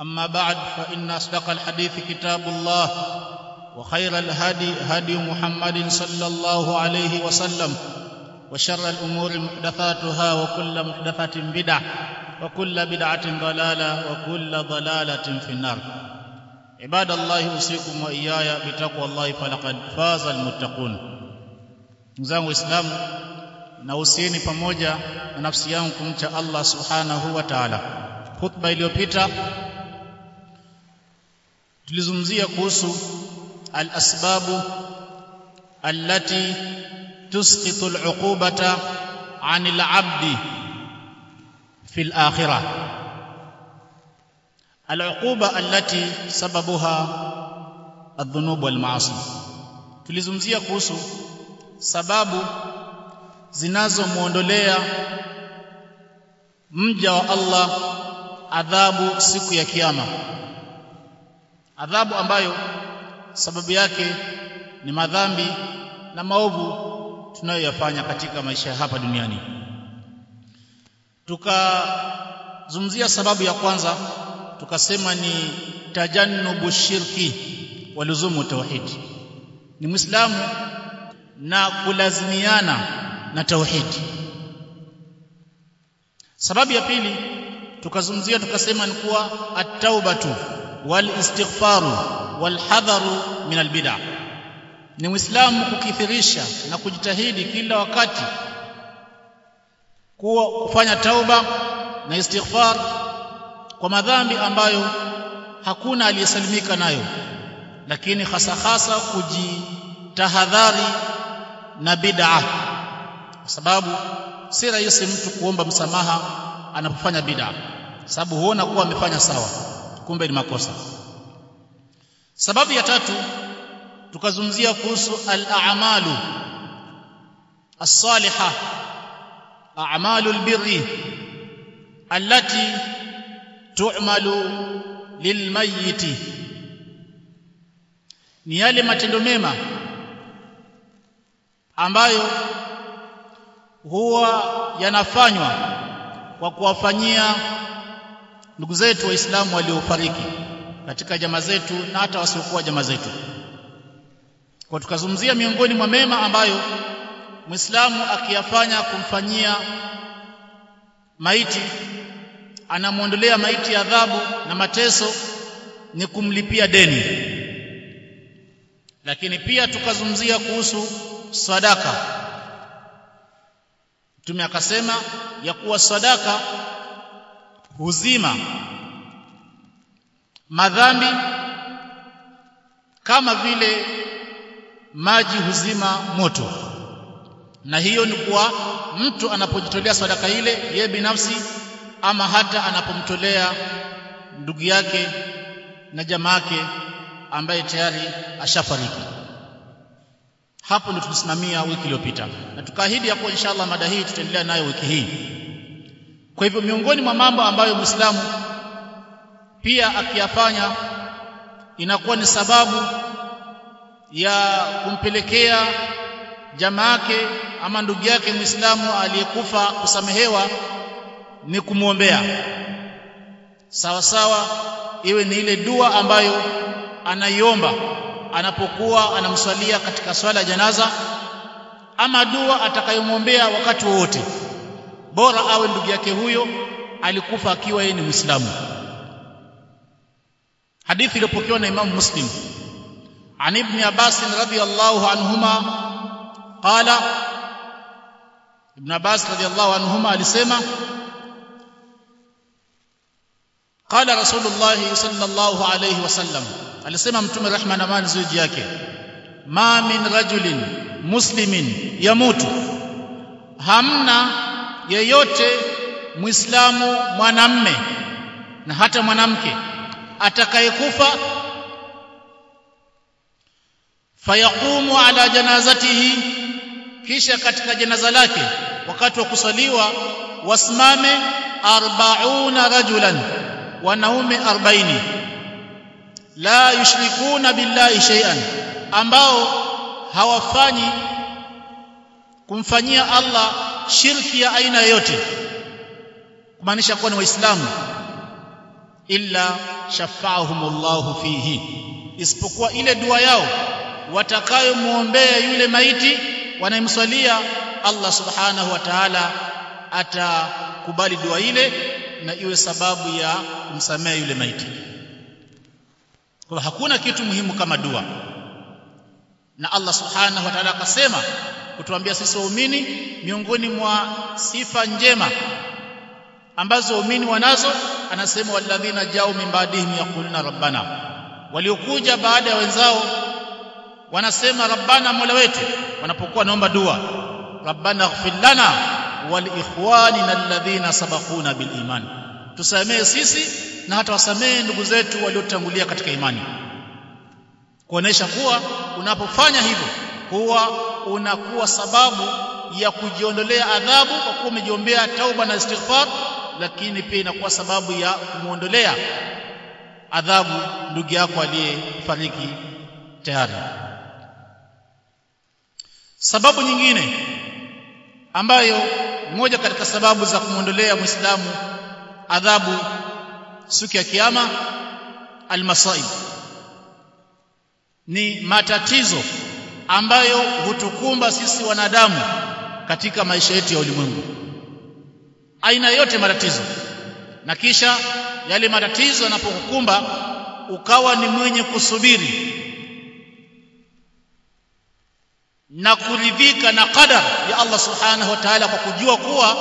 أما بعد فإن أصدق الحديث كتاب الله وخير الهدي هدي محمد صلى الله عليه وسلم وشر الأمور محدثاتها وكل محدثة بدعة وكل بدعة ضلالة وكل ضلالة في النار. عباد الله أوصيكم وإياي بتقوى الله فلقد فاز المتقون. mzangu waislamu nausieni pamoja na nafsi yangu kumcha Allah subhanahu wa ta'ala. Khutba iliyopita tulizungumzia kuhusu al-asbabu allati tusqitu al-uqubata 'anil 'abdi fi al-akhirah al-uquba allati sababuha adh-dhunub wal-ma'asi tulizungumzia kuhusu sababu zinazomuondolea mja wa Allah adhabu siku ya kiyama adhabu ambayo sababu yake ni madhambi na maovu tunayoyafanya katika maisha hapa duniani. Tukazungumzia sababu ya kwanza tukasema ni tajannubu shirki waluzumu tauhid. Ni muislamu na kulazimiana na tauhid. Sababu ya pili tukazungumzia tukasema ni kuwa at-taubatu wal walhadharu wal hadharu min albid'a. Ni muislamu kukithirisha na kujitahidi kila wakati kuwa kufanya tauba na istighfar kwa madhambi ambayo hakuna aliyesalimika nayo lakini hasa hasa kujitahadhari na bid'ah kwa sababu si rahisi mtu kuomba msamaha anapofanya bid'ah sababu huona kuwa amefanya sawa kumbe ni makosa. Sababu ya tatu tukazungumzia kuhusu al-a'malu as-salihah a'malu al-birri allati tu'malu lilmayyiti. Ni yale matendo mema ambayo huwa yanafanywa kwa kuwafanyia ndugu zetu waislamu waliofariki katika jamaa zetu na hata wasiokuwa jamaa zetu. Kwa tukazumzia miongoni mwa mema ambayo muislamu akiyafanya kumfanyia maiti anamwondolea maiti adhabu na mateso ni kumlipia deni. Lakini pia tukazumzia kuhusu sadaka. Mtume akasema ya kuwa sadaka huzima madhambi kama vile maji huzima moto. Na hiyo ni kuwa mtu anapojitolea sadaka ile ye binafsi ama hata anapomtolea ndugu yake na jamaa yake ambaye tayari ashafariki. Hapo ndio tulisimamia wiki iliyopita. Na tukaahidi hapo inshallah mada hii tutaendelea nayo wiki hii kwa hivyo miongoni mwa mambo ambayo Muislamu pia akiyafanya inakuwa ni sababu ya kumpelekea jamaake ama ndugu yake Muislamu aliyekufa kusamehewa ni kumwombea sawa sawa iwe ni ile dua ambayo anaiomba anapokuwa anamswalia katika swala ya janaza ama dua atakayomwombea wakati wowote bora awe ndugu yake huyo alikufa akiwa yeye ni Muislamu hadithi iliyopokewa na Imam Muslim عن ابن عباس رضي الله عنهما قال ابن عباس رضي الله عنهما alisema قال رسول الله صلى الله عليه وسلم alisema mtume rehma na amani ziwe yake ma min rajulin muslimin yamutu hamna yeyote muislamu mwanamme na hata mwanamke atakayekufa fayaqumu ala janazatihi kisha katika janaza lake wakati wa kusaliwa wasimame arbauna rajulan wanaume 40 la yushrikuna billahi shay'an ambao hawafanyi kumfanyia Allah shirki ya aina yoyote kumaanisha kuwa ni waislamu illa shafaahumullahu fihi isipokuwa ile dua yao watakayomwombea yule maiti wanayemswalia Allah subhanahu wa ta'ala atakubali dua ile na iwe sababu ya kumsamea yule maiti. Kwa hakuna kitu muhimu kama dua. Na Allah subhanahu wa ta'ala akasema kutuambia sisi waumini miongoni mwa sifa njema ambazo waumini wanazo anasema walladhina jao min ba'dihim yaquluna rabbana. Waliokuja baada ya wenzao wanasema rabbana mola wetu wanapokuwa naomba dua rabbana ighfir lana wal ikhwanina alladhina sabaquna bil iman. Tusamee sisi na hata wasamehe ndugu zetu waliotangulia katika imani. Kuonesha kuwa unapofanya hivyo huwa unakuwa sababu ya kujiondolea adhabu kwa kuwa umejiombea tauba na istighfar lakini pia inakuwa sababu ya kumuondolea adhabu ndugu yako aliyefariki tayari. Sababu nyingine ambayo moja katika sababu za kumuondolea muislamu adhabu siku ya kiyama almasaib ni matatizo ambayo hutukumba sisi wanadamu katika maisha yetu ya ulimwengu. Aina yote matatizo. Na kisha yale matatizo yanapokukumba ukawa ni mwenye kusubiri. Na kuridhika na qadar ya Allah subhanahu wa ta'ala kwa kujua kuwa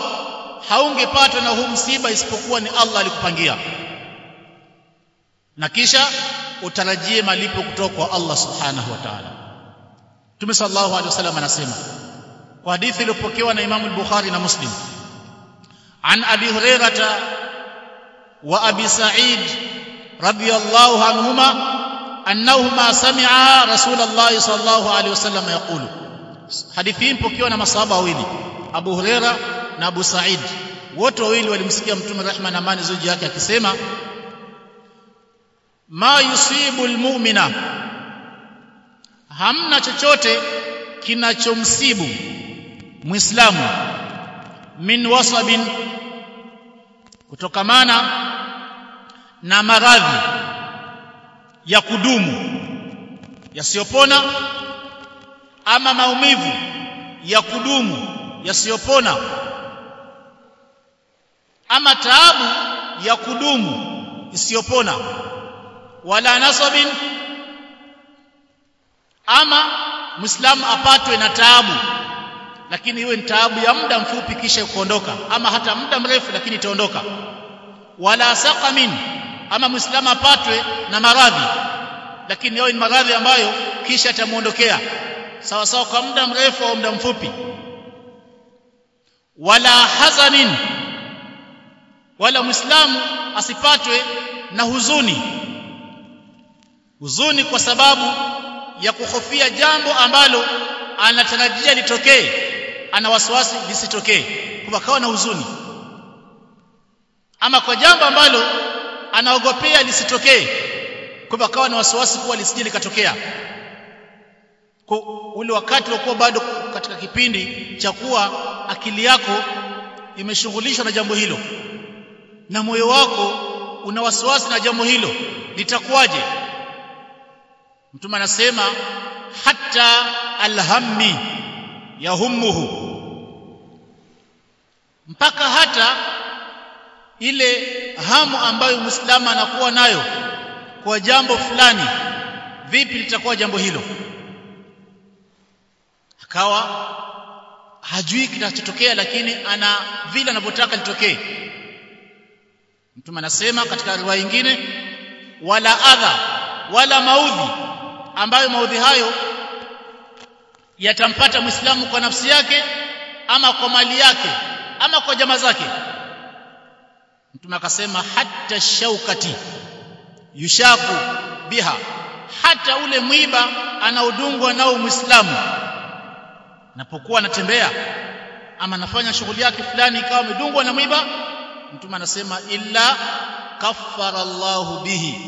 haungepatwa na huu msiba isipokuwa ni Allah alikupangia. Na kisha utarajie malipo kutoka kwa Allah subhanahu wa ta'ala Mtume sallallahu alaihi wasallam anasema kwa hadithi iliyopokewa na Imam al-Bukhari na Muslim an Abi Hurairah wa Abi Sa'id radiyallahu anhuma annahuma sami'a Rasulullah sallallahu alaihi wasallam yaqulu. Hadithi hii ipokewa na masahaba wawili Abu Hurairah na Abu Sa'id. Wote wawili walimsikia Mtume rehma na amani ziji yake akisema ma yusibu almu'mina hamna chochote kinachomsibu muislamu min wasabin kutokamana na maradhi ya kudumu yasiyopona ama maumivu ya kudumu yasiyopona ama taabu ya kudumu isiyopona. Wala nasabin ama muislamu apatwe na taabu lakini iwe ni taabu ya muda mfupi kisha kuondoka ama hata muda mrefu lakini itaondoka. Wala saqamin ama muislamu apatwe na maradhi lakini yao ni maradhi ambayo kisha atamuondokea sawa sawa kwa muda mrefu au muda mfupi. Wala hazanin wala muislamu asipatwe na huzuni. Huzuni kwa sababu ya kuhofia jambo ambalo anatarajia litokee. Ana wasiwasi lisitokee. Kwa kawa na huzuni. Ama kwa jambo ambalo anaogopea lisitokee. Kwa kawa na wasiwasi kuwa lisije likatokea. Kwa ule wakati wa kuwa bado katika kipindi cha kuwa akili yako imeshughulishwa na jambo hilo na moyo wako una wasiwasi na jambo hilo litakuwaje mtume anasema hatta alhammi yahummuhu. Mpaka hata ile hamu ambayo muislamu anakuwa nayo kwa jambo fulani vipi litakuwa jambo hilo? Akawa hajui kitachotokea lakini ana vile anavyotaka litokee. Mtume anasema katika riwaya nyingine wala adha wala maudhi ambayo maudhi hayo yatampata muislamu kwa nafsi yake ama kwa mali yake ama kwa jamaa zake. Mtume akasema hatta shaukati yushaku biha. Hata ule mwiba anaodungwa nao muislamu. Napokuwa anatembea ama anafanya shughuli yake fulani ikawa amedungwa na mwiba mtume anasema illa kaffara Allahu bihi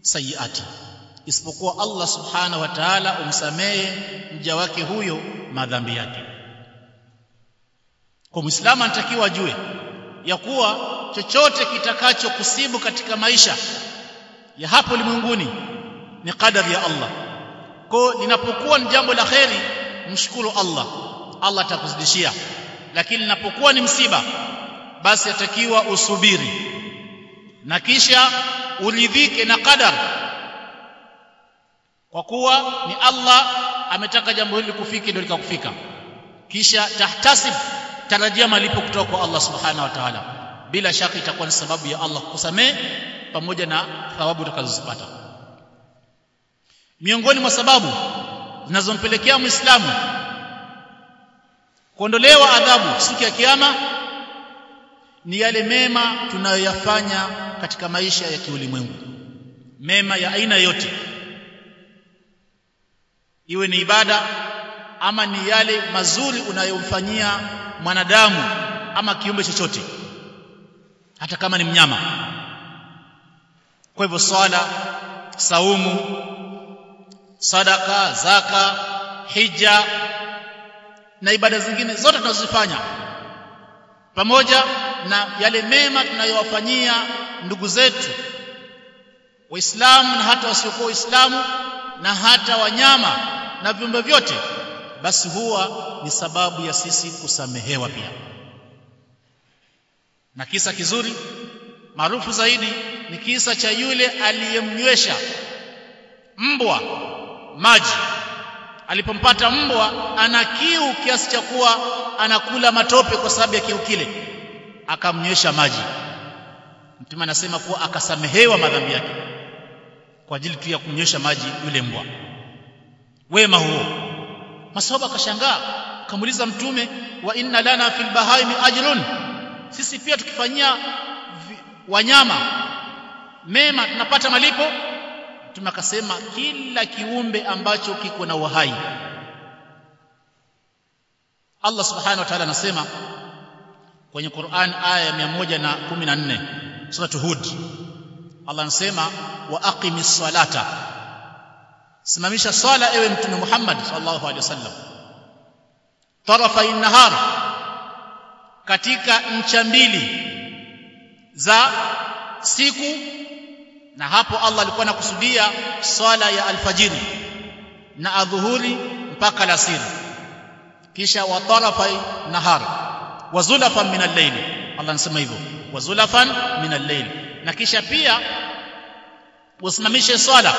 sayiati isipokuwa Allah subhanahu wa ta'ala umsamehe mja wake huyo madhambi yake. Kwa muislamu anatakiwa ajue ya kuwa chochote kitakacho kusibu katika maisha ya hapo ulimwenguni ni kadari ya Allah. Kwa linapokuwa ni jambo la kheri mshukuru Allah. Allah atakuzidishia. Lakini linapokuwa ni msiba basi atakiwa usubiri. Na kisha uridhike na qadar kwa kuwa ni Allah ametaka jambo hili kufiki ndio likakufika. Kisha tahtasib tarajia malipo kutoka kwa Allah subhanahu wa ta'ala. Bila shaka itakuwa ni sababu ya Allah kusamee pamoja na thawabu utakazozipata. Miongoni mwa sababu zinazompelekea muislamu kuondolewa adhabu siku ya kiyama ni yale mema tunayoyafanya katika maisha ya kiulimwengu. Mema ya aina yote iwe ni ibada ama ni yale mazuri unayomfanyia mwanadamu ama kiumbe chochote hata kama ni mnyama. Kwa hivyo swala saumu sadaka zaka hija na ibada zingine zote tunazozifanya pamoja na yale mema tunayowafanyia ndugu zetu waislamu na hata wasiokuwa waislamu na hata wanyama na viumbe vyote basi huwa ni sababu ya sisi kusamehewa pia. Na kisa kizuri maarufu zaidi ni kisa cha yule aliyemnywesha mbwa maji. Alipompata mbwa ana kiu kiasi cha kuwa anakula matope kwa sababu ya kiu kile. Akamnywesha maji. Mtume anasema kuwa akasamehewa madhambi yake kwa ajili tu ya kumnywesha maji yule mbwa. Wema huo. Masahaba akashangaa kamuliza mtume wa inna lana fil bahaimi ajrun. Sisi pia tukifanyia wanyama mema tunapata malipo. Mtume akasema kila kiumbe ambacho kiko na uhai. Allah subhanahu wa ta'ala anasema kwenye Qur'an aya ya 114 sura Hud Allah anasema wa aqimis salata simamisha swala ewe mtume Muhammad sallallahu alaihi wasallam. Tarafa nahar katika ncha mbili za siku na hapo Allah alikuwa anakusudia swala ya alfajiri na adhuhuri mpaka alasiri. Kisha wa tarafa nahar wa zulafan min al-layl. Allah anasema hivyo wa zulafan min al-layl na kisha pia usimamishe swala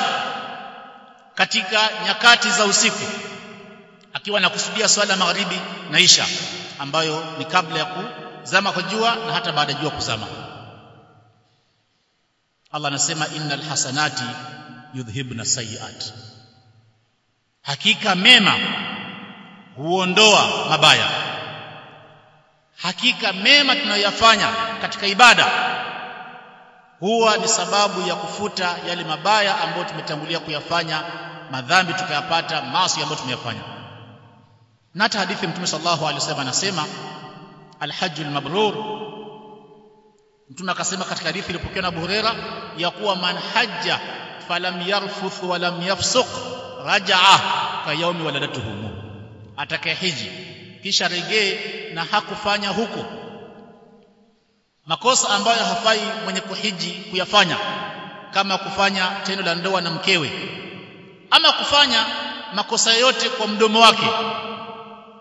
katika nyakati za usiku akiwa anakusudia swala magharibi na isha ambayo ni kabla ya kuzama kwa jua na hata baada ya jua kuzama. Allah anasema innal hasanati yudhhibna sayiat hakika mema huondoa mabaya. Hakika mema tunayoyafanya katika ibada huwa ni sababu ya kufuta yale mabaya ambayo tumetangulia kuyafanya madhambi tukayapata maasi ambayo tumeyafanya. Na hata hadithi mtume sallallahu alaihi wasallam anasema alhajju almabrur. Mtume akasema katika hadithi iliyopokewa na Abu ya kuwa man hajja falam yarfuth walam yafsuq rajaa ka yaumi waladatuhu. Atakayehiji kisha regee na hakufanya huko makosa ambayo hafai mwenye kuhiji kuyafanya kama kufanya tendo la ndoa na mkewe ama kufanya makosa yote kwa mdomo wake.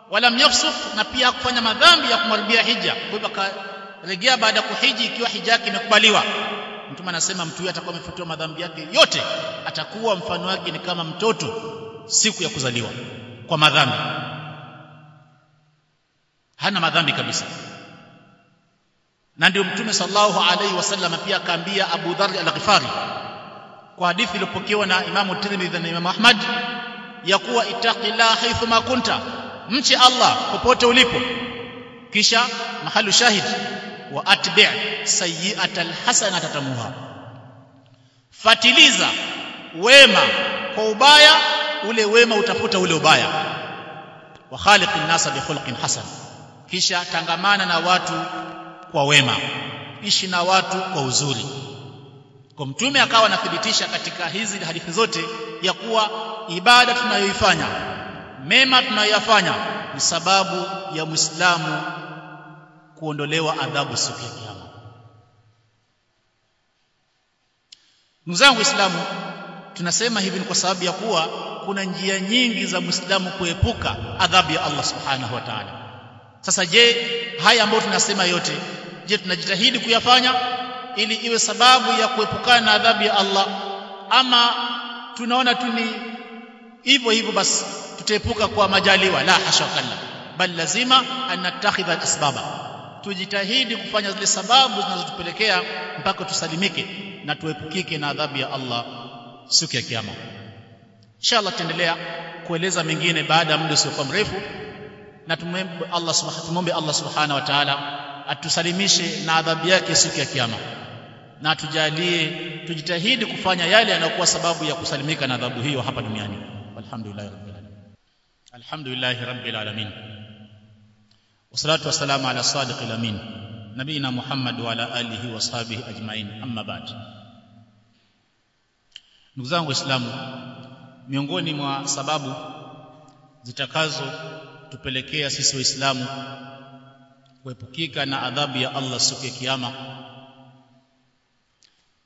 Wala myafsuk na pia kufanya madhambi ya kumharibia hija. Kwa hivyo akarejea baada ya kuhiji ikiwa hija yake imekubaliwa. Mtume anasema mtu huyu atakuwa amefutiwa madhambi yake yote atakuwa mfano wake ni kama mtoto siku ya kuzaliwa kwa madhambi. Hana madhambi kabisa na ndio mtume sallallahu alaihi wasallam pia akaambia Abu Dharr al-Ghifari kwa hadithi iliyopokewa na Imamu Tirmidhi na Imamu Ahmad ya kuwa ittaqillah haithu ma kunta mche Allah popote ulipo. Kisha mahalu shahid wa atbi' sayyi'ata alhasanata tatamuha fatiliza wema kwa ubaya ule wema utafuta ule ubaya. Wa khaliqin nasa bi khulqin hasan. Kisha tangamana na watu kwa wema ishi na watu kwa uzuri. Kwa mtume akawa anathibitisha katika hizi hadithi zote ya kuwa ibada tunayoifanya mema tunayoyafanya ni sababu ya muislamu kuondolewa adhabu siku ya kiyama. Ndugu zangu waislamu tunasema hivi ni kwa sababu ya kuwa kuna njia nyingi za muislamu kuepuka adhabu ya Allah subhanahu wa ta'ala. Sasa je haya ambayo tunasema yote je tunajitahidi kuyafanya ili iwe sababu ya kuepukana na adhabu ya Allah? Ama tunaona tu ni hivyo hivyo basi tutaepuka kwa majaliwa? La hashakalla bal lazima anatakhidha natakhidha al-asbaba tujitahidi kufanya zile sababu zinazotupelekea mpaka tusalimike na tuepukike na adhabu ya Allah siku ya kiyama. Inshallah tutaendelea kueleza mengine baada ya muda usiokuwa mrefu. Na tumwombe Allah subhanahu wa ta'ala atusalimishe na adhabu yake siku ya kiyama. Na tujalie tujitahidi kufanya yale yanayokuwa sababu ya kusalimika na adhabu hiyo hapa duniani. Walhamdulillah rabbil alamin. Alhamdulillah rabbil alamin. Wassalatu wassalamu ala sadiqil amin. Nabina muhammad wa ala alihi wa sahbihi ajmain. Amma ba'd. Ndugu zangu waislamu miongoni mwa sababu zitakazo tupelekea sisi waislamu kuepukika na adhabu ya Allah siku ya kiyama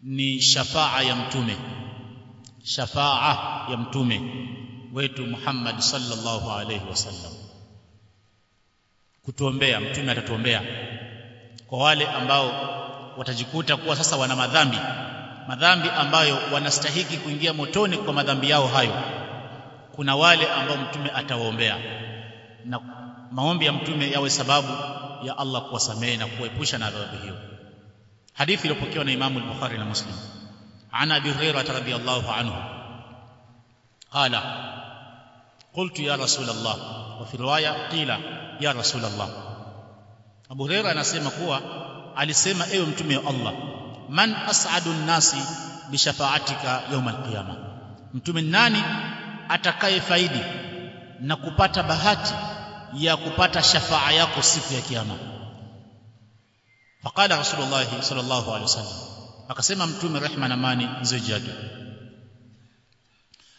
ni shafaa ya mtume. Shafaa ya mtume wetu Muhammad sallallahu alaihi wasallam kutuombea mtume atatuombea. Kwa wale ambao watajikuta kuwa sasa wana madhambi madhambi ambayo wanastahiki kuingia motoni kwa madhambi yao hayo kuna wale ambao mtume atawaombea. Na maombi ya mtume yawe sababu ya Allah kuwasamehe na kuepusha na adhabu hiyo hadithi iliyopokewa na Imam al-Bukhari na Muslim عن ابي هريره رضي الله عنه قال قلت يا رسول الله وفي روايه قيل يا رسول الله ابو هريره anasema kuwa alisema ewe mtume wa Allah man as'adu nasi bishafaatika yawm al-qiyama mtume nani atakaye faidi na kupata bahati ya kupata shafaa yako siku ya kiyama. Faqala rasulullah sallallahu alaihi wasallam akasema mtume rehma na amani ziwe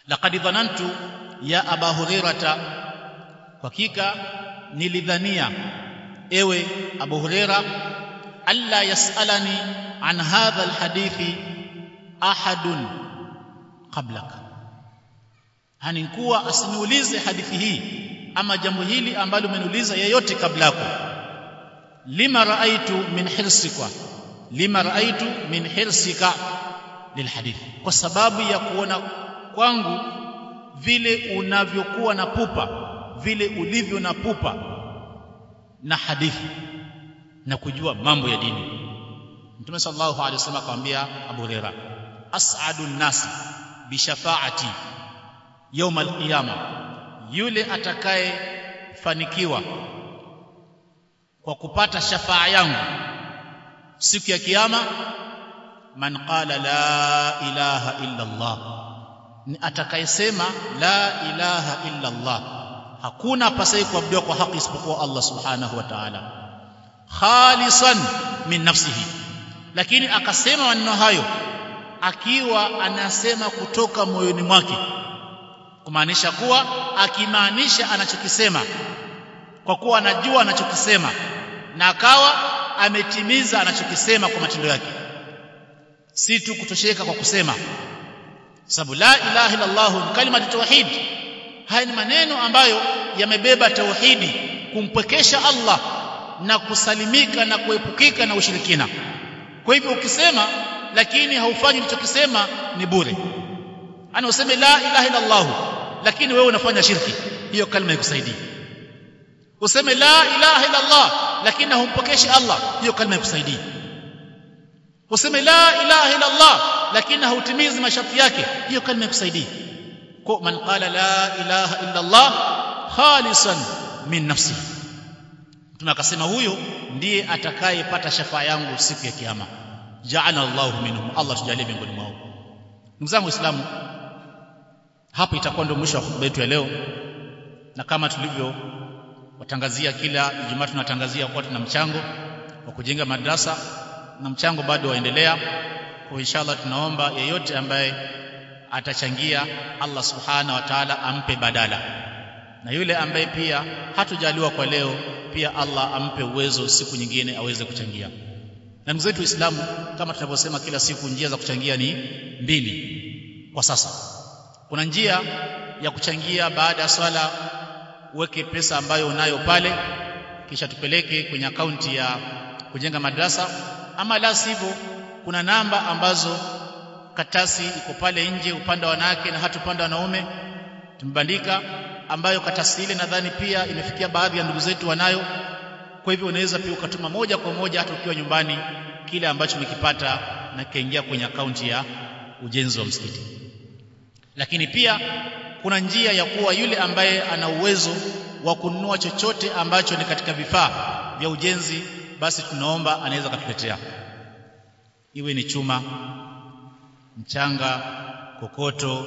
laqad dhanantu ya aba hurairata hakika nilidhania ewe abu huraira alla yasalani an hadha alhadithi ahadun qablaka hanikuwa asiniulize hadithi hii ama jambo hili ambalo umeniuliza yeyote kablako lima raaitu min hirsika? Lima raaitu min hirsika? Lilhadith kwa sababu ya kuona kwangu vile unavyokuwa na pupa vile ulivyo na pupa na hadithi na kujua mambo ya dini. Mtume sallallahu alaihi wasallam akamwambia Abu Huraira as'adun nas bi shafaati yawm al-qiyamah yule atakayefanikiwa kwa kupata shafaa yangu siku ya kiyama man qala la ilaha illa Allah. Ni atakayesema la ilaha illa Allah. Hakuna pasai kuabudiwa kwa haki isipokuwa Allah subhanahu wa ta'ala. Khalisan min nafsihi. Lakini akasema maneno hayo akiwa anasema kutoka moyoni mwake kumaanisha kuwa akimaanisha anachokisema kwa kuwa anajua anachokisema na akawa ametimiza anachokisema kwa matendo yake. Si tu kutosheka kwa kusema. Sababu la ilaha illa Allah ni kalima tauhid. Haya ni maneno ambayo yamebeba tauhidi kumpwekesha Allah na kusalimika na kuepukika na ushirikina. Kwa hivyo ukisema lakini haufanyi ulichokisema ni bure. Ana useme la ilaha illa Allah lakini wewe unafanya shirki. Hiyo kalima ikusaidii useme la ilaha illa Allah lakini humpokeshi Allah hiyo kalima ikusaidii useme la ilaha illa Allah lakini hautimizi masharti yake hiyo kalima ikusaidii kwa man qala la ilaha illa Allah khalisan min nafsihi mtume akasema huyo ndiye atakayepata shafaa yangu siku ya kiyama. Ja'ala Allahu minhum Allah tujalie miongoni mwao. Ndugu zangu waislamu hapo itakuwa ndio mwisho wa hotuba yetu ya leo. Na kama tulivyo watangazia kila Ijumaa tunatangazia kuwa tuna mchango wa kujenga madrasa na mchango bado waendelea. Kwa inshallah tunaomba yeyote ambaye atachangia Allah subhana wa ta'ala ampe badala. Na yule ambaye pia hatujaliwa kwa leo pia Allah ampe uwezo siku nyingine aweze kuchangia. Na ndugu zetu Waislamu kama tunavyosema kila siku njia za kuchangia ni mbili kwa sasa kuna njia ya kuchangia baada ya swala uweke pesa ambayo unayo pale kisha tupeleke kwenye akaunti ya kujenga madrasa. Ama la sivyo kuna namba ambazo katasi iko pale nje upande wa wanawake na hata upande wa wanaume tumebandika ambayo katasi ile nadhani pia imefikia baadhi ya ndugu zetu wanayo. Kwa hivyo unaweza pia ukatuma moja kwa moja hata ukiwa nyumbani kile ambacho umekipata na kikaingia kwenye akaunti ya ujenzi wa msikiti lakini pia kuna njia ya kuwa yule ambaye ana uwezo wa kununua chochote ambacho ni katika vifaa vya ujenzi basi tunaomba anaweza katuletea iwe ni chuma mchanga kokoto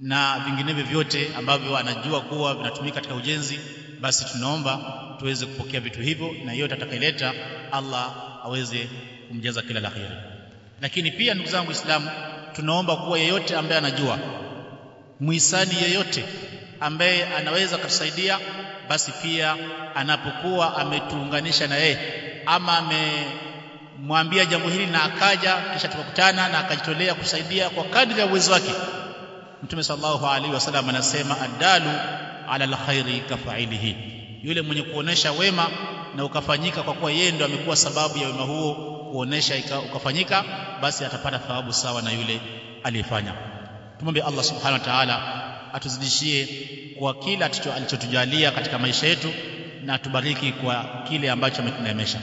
na vinginevyo vyote ambavyo anajua kuwa vinatumika katika ujenzi basi tunaomba tuweze kupokea vitu hivyo na yote atakayeleta Allah aweze kumjaza kila la kheri. Lakini pia ndugu zangu Waislamu tunaomba kuwa yeyote ambaye anajua muhisani yeyote ambaye anaweza kutusaidia basi pia anapokuwa ametuunganisha na yeye ama amemwambia jambo hili na akaja kisha tukakutana na akajitolea kusaidia kwa kadri ya uwezo wake. Mtume sallallahu alaihi wasallam anasema adalu ala alkhairi kafailihi yule mwenye kuonesha wema na ukafanyika kwa kuwa yeye ndo amekuwa sababu ya wema huo kuonesha ukafanyika basi atapata thawabu sawa na yule aliyefanya. Tumwombe Allah subhanahu wa ta'ala atuzidishie kwa kila alichotujalia katika maisha yetu na atubariki kwa kile ambacho ametuneemesha.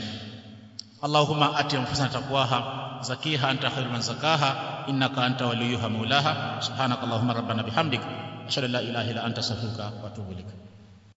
Allahumma ati anfusana taqwaha zakiha anta khairu man zakaha innaka anta waliyuha maulaha subhanakallahumma rabbana bihamdik. Ashhadu an la ilaha illa anta astaghfiruka wa atubu ilaik